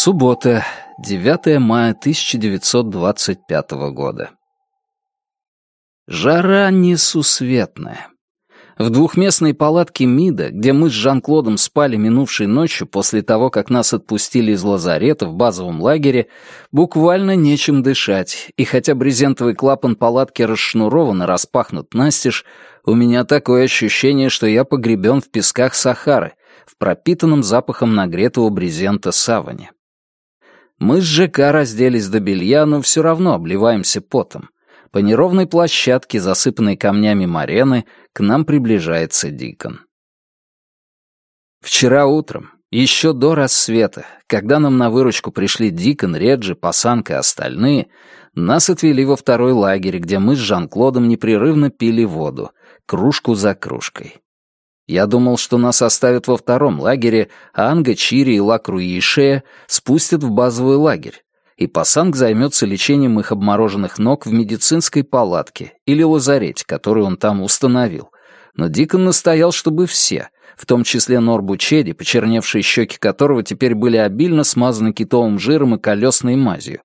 Суббота, 9 мая 1925 года. Жара несусветная. В двухместной палатке МИДа, где мы с Жан-Клодом спали минувшей ночью после того, как нас отпустили из лазарета в базовом лагере, буквально нечем дышать, и хотя брезентовый клапан палатки расшнурован и распахнут настежь, у меня такое ощущение, что я погребен в песках Сахары, в пропитанном запахом нагретого брезента саване. Мы с ЖК разделись до белья, но все равно обливаемся потом. По неровной площадке, засыпанной камнями марены, к нам приближается Дикон. Вчера утром, еще до рассвета, когда нам на выручку пришли Дикон, Реджи, Пасанка и остальные, нас отвели во второй лагерь, где мы с Жан-Клодом непрерывно пили воду, кружку за кружкой. Я думал, что нас оставят во втором лагере, а Анга, Чири и Лакруишея спустят в базовый лагерь, и Пасанг займется лечением их обмороженных ног в медицинской палатке или лазарете, который он там установил. Но Дикон настоял, чтобы все, в том числе Норбу Чеди, почерневшие щеки которого теперь были обильно смазаны китовым жиром и колесной мазью,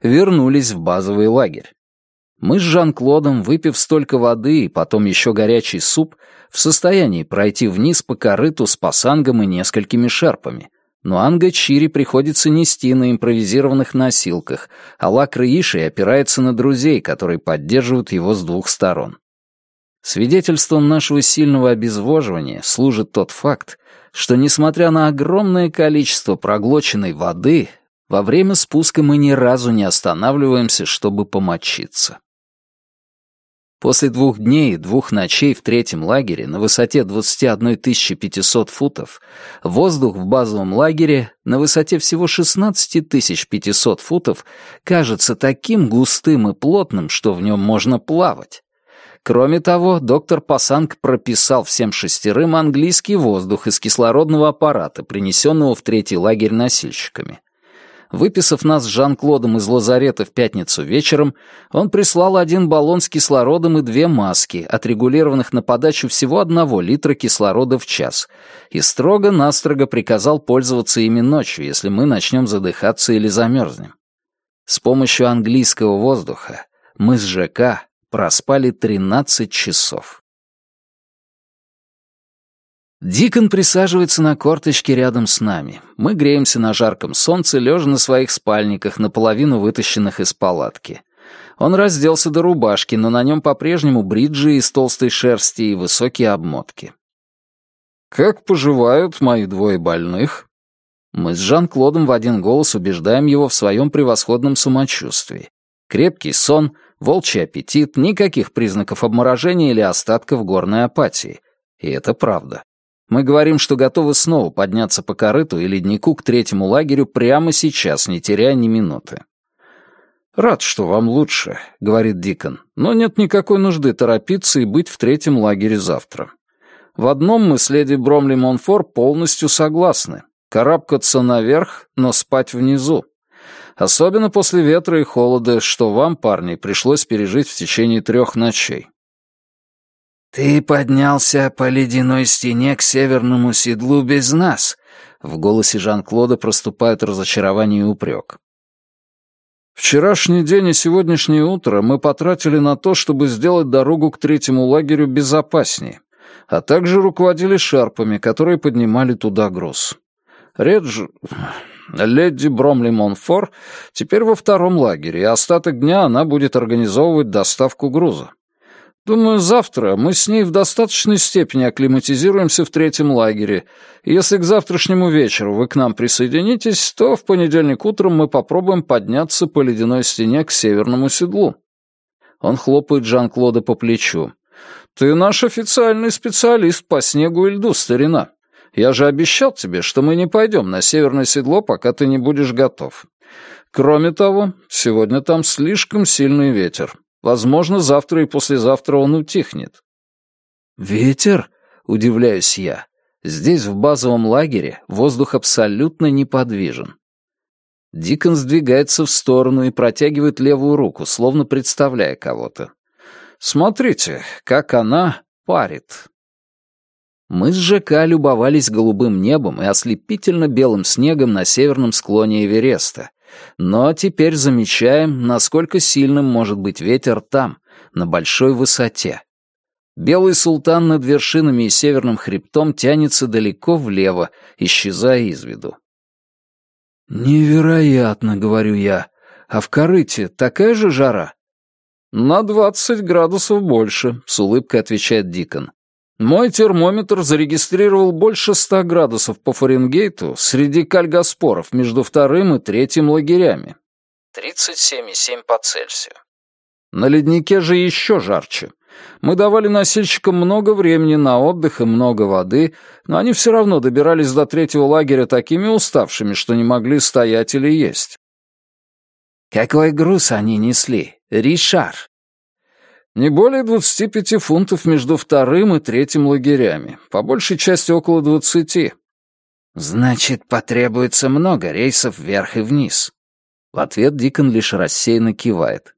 вернулись в базовый лагерь. Мы с Жан-Клодом, выпив столько воды и потом еще горячий суп, в состоянии пройти вниз по корыту с пасангом и несколькими шерпами. Но Анга Чири приходится нести на импровизированных носилках, а Лакра Иши опирается на друзей, которые поддерживают его с двух сторон. Свидетельством нашего сильного обезвоживания служит тот факт, что, несмотря на огромное количество проглоченной воды, во время спуска мы ни разу не останавливаемся, чтобы помочиться. После двух дней и двух ночей в третьем лагере на высоте 21 500 футов воздух в базовом лагере на высоте всего 16 500 футов кажется таким густым и плотным, что в нем можно плавать. Кроме того, доктор Пасанг прописал всем шестерым английский воздух из кислородного аппарата, принесенного в третий лагерь носильщиками. Выписав нас с Жан-Клодом из лазарета в пятницу вечером, он прислал один баллон с кислородом и две маски, отрегулированных на подачу всего одного литра кислорода в час, и строго-настрого приказал пользоваться ими ночью, если мы начнем задыхаться или замерзнем. С помощью английского воздуха мы с ЖК проспали 13 часов. Дикон присаживается на корточке рядом с нами. Мы греемся на жарком солнце, лежа на своих спальниках, наполовину вытащенных из палатки. Он разделся до рубашки, но на нем по-прежнему бриджи из толстой шерсти и высокие обмотки. «Как поживают мои двое больных?» Мы с Жан-Клодом в один голос убеждаем его в своем превосходном самочувствии. Крепкий сон, волчий аппетит, никаких признаков обморожения или остатков горной апатии. И это правда. Мы говорим, что готовы снова подняться по корыту и леднику к третьему лагерю прямо сейчас, не теряя ни минуты. «Рад, что вам лучше», — говорит Дикон, «но нет никакой нужды торопиться и быть в третьем лагере завтра. В одном мы с леди Бромли Монфор полностью согласны. Карабкаться наверх, но спать внизу. Особенно после ветра и холода, что вам, парни, пришлось пережить в течение трех ночей. «Ты поднялся по ледяной стене к северному седлу без нас», — в голосе Жан-Клода проступает разочарование и упрек. «Вчерашний день и сегодняшнее утро мы потратили на то, чтобы сделать дорогу к третьему лагерю безопаснее, а также руководили шарпами, которые поднимали туда груз. Редж... Леди Бромли Монфор теперь во втором лагере, и остаток дня она будет организовывать доставку груза. Думаю, завтра мы с ней в достаточной степени акклиматизируемся в третьем лагере. если к завтрашнему вечеру вы к нам присоединитесь, то в понедельник утром мы попробуем подняться по ледяной стене к северному седлу». Он хлопает Жан-Клода по плечу. «Ты наш официальный специалист по снегу и льду, старина. Я же обещал тебе, что мы не пойдем на северное седло, пока ты не будешь готов. Кроме того, сегодня там слишком сильный ветер. Возможно, завтра и послезавтра он утихнет. «Ветер?» — удивляюсь я. Здесь, в базовом лагере, воздух абсолютно неподвижен. Дикон сдвигается в сторону и протягивает левую руку, словно представляя кого-то. «Смотрите, как она парит». Мы с ЖК любовались голубым небом и ослепительно белым снегом на северном склоне Эвереста. Но теперь замечаем, насколько сильным может быть ветер там, на большой высоте. Белый султан над вершинами и северным хребтом тянется далеко влево, исчезая из виду. «Невероятно», — говорю я. «А в корыте такая же жара?» «На двадцать градусов больше», — с улыбкой отвечает Дикон. Мой термометр зарегистрировал больше ста градусов по Фаренгейту среди кальгоспоров между вторым и третьим лагерями. 37,7 по Цельсию. На леднике же еще жарче. Мы давали носильщикам много времени на отдых и много воды, но они все равно добирались до третьего лагеря такими уставшими, что не могли стоять или есть. «Какой груз они несли? Ришар?» Не более 25 фунтов между вторым и третьим лагерями, по большей части около 20. Значит, потребуется много рейсов вверх и вниз. В ответ Дикон лишь рассеянно кивает.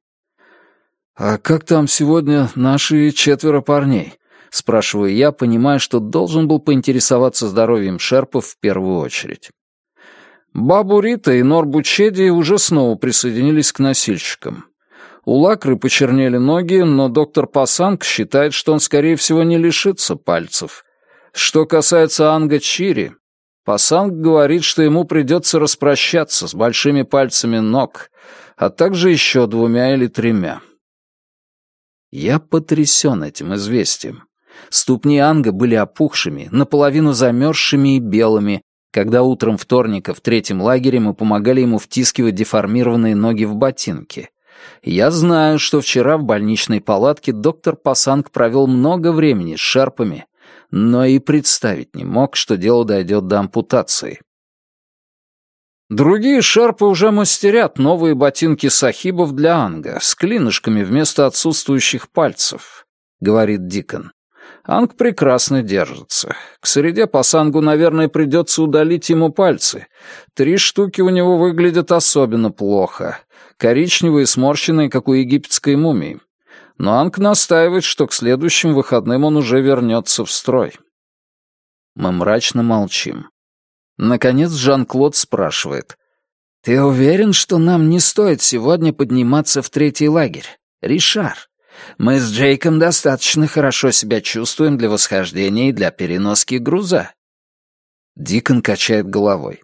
«А как там сегодня наши четверо парней?» — спрашиваю я, понимая, что должен был поинтересоваться здоровьем шерпов в первую очередь. Бабу Рита и Норбу Чеди уже снова присоединились к носильщикам. У Лакры почернели ноги, но доктор Пасанг считает, что он, скорее всего, не лишится пальцев. Что касается Анга Чири, Пасанг говорит, что ему придется распрощаться с большими пальцами ног, а также еще двумя или тремя. Я потрясен этим известием. Ступни Анга были опухшими, наполовину замерзшими и белыми, когда утром вторника в третьем лагере мы помогали ему втискивать деформированные ноги в ботинки. Я знаю, что вчера в больничной палатке доктор Пасанг провел много времени с шерпами, но и представить не мог, что дело дойдет до ампутации. Другие шерпы уже мастерят новые ботинки сахибов для Анга с клинышками вместо отсутствующих пальцев, говорит Дикон. Анг прекрасно держится. К среде Пасангу, наверное, придется удалить ему пальцы. Три штуки у него выглядят особенно плохо коричневые, сморщенные, как у египетской мумии. Но Анг настаивает, что к следующим выходным он уже вернется в строй. Мы мрачно молчим. Наконец Жан-Клод спрашивает. «Ты уверен, что нам не стоит сегодня подниматься в третий лагерь? Ришар, мы с Джейком достаточно хорошо себя чувствуем для восхождения и для переноски груза». Дикон качает головой.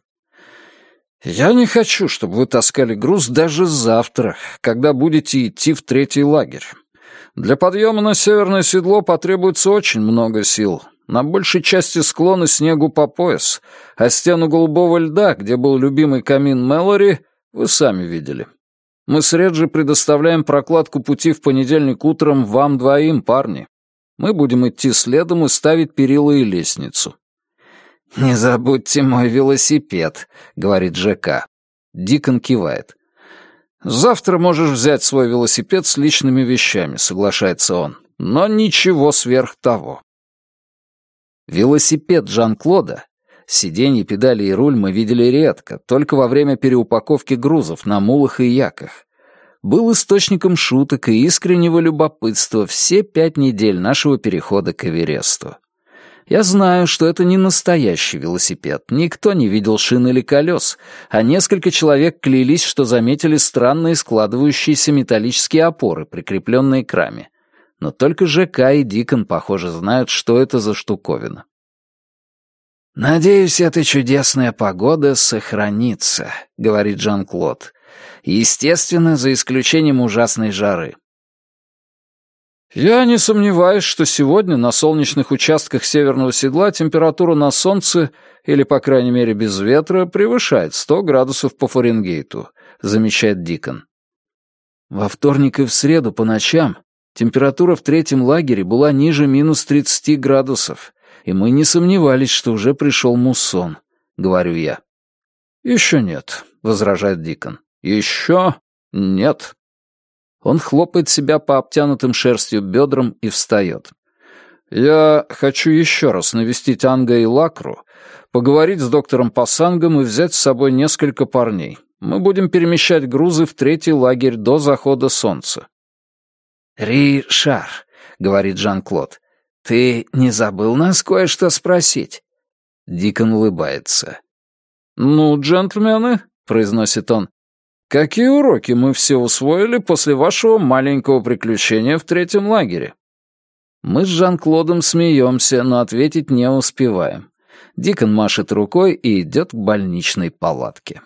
«Я не хочу, чтобы вы таскали груз даже завтра, когда будете идти в третий лагерь. Для подъема на северное седло потребуется очень много сил. На большей части склона снегу по пояс, а стену голубого льда, где был любимый камин Мэлори, вы сами видели. Мы с Реджи предоставляем прокладку пути в понедельник утром вам двоим, парни. Мы будем идти следом и ставить перила и лестницу. «Не забудьте мой велосипед», — говорит ЖК. Дикон кивает. «Завтра можешь взять свой велосипед с личными вещами», — соглашается он. «Но ничего сверх того». Велосипед Жан-Клода, сиденье, педали и руль мы видели редко, только во время переупаковки грузов на мулах и яках. Был источником шуток и искреннего любопытства все пять недель нашего перехода к Эвересту. Я знаю, что это не настоящий велосипед. Никто не видел шин или колес, а несколько человек клялись, что заметили странные складывающиеся металлические опоры, прикрепленные к раме. Но только ЖК и Дикон, похоже, знают, что это за штуковина. «Надеюсь, эта чудесная погода сохранится», — говорит Жан-Клод. «Естественно, за исключением ужасной жары. Я не сомневаюсь, что сегодня на солнечных участках северного седла температура на солнце, или, по крайней мере, без ветра, превышает 100 градусов по Фаренгейту, замечает Дикон. Во вторник и в среду по ночам температура в третьем лагере была ниже минус 30 градусов, и мы не сомневались, что уже пришел муссон, говорю я. Еще нет, возражает Дикон. Еще нет. Он хлопает себя по обтянутым шерстью бедрам и встает. «Я хочу еще раз навестить Анга и Лакру, поговорить с доктором Пасангом и взять с собой несколько парней. Мы будем перемещать грузы в третий лагерь до захода солнца». «Ришар», — говорит Жан-Клод, — «Ты не забыл нас кое-что спросить?» Дикон улыбается. «Ну, джентльмены», — произносит он, — «какие уроки мы все усвоили после вашего маленького приключения в третьем лагере?» Мы с Жан-Клодом смеемся, но ответить не успеваем. Дикон машет рукой и идет к больничной палатке.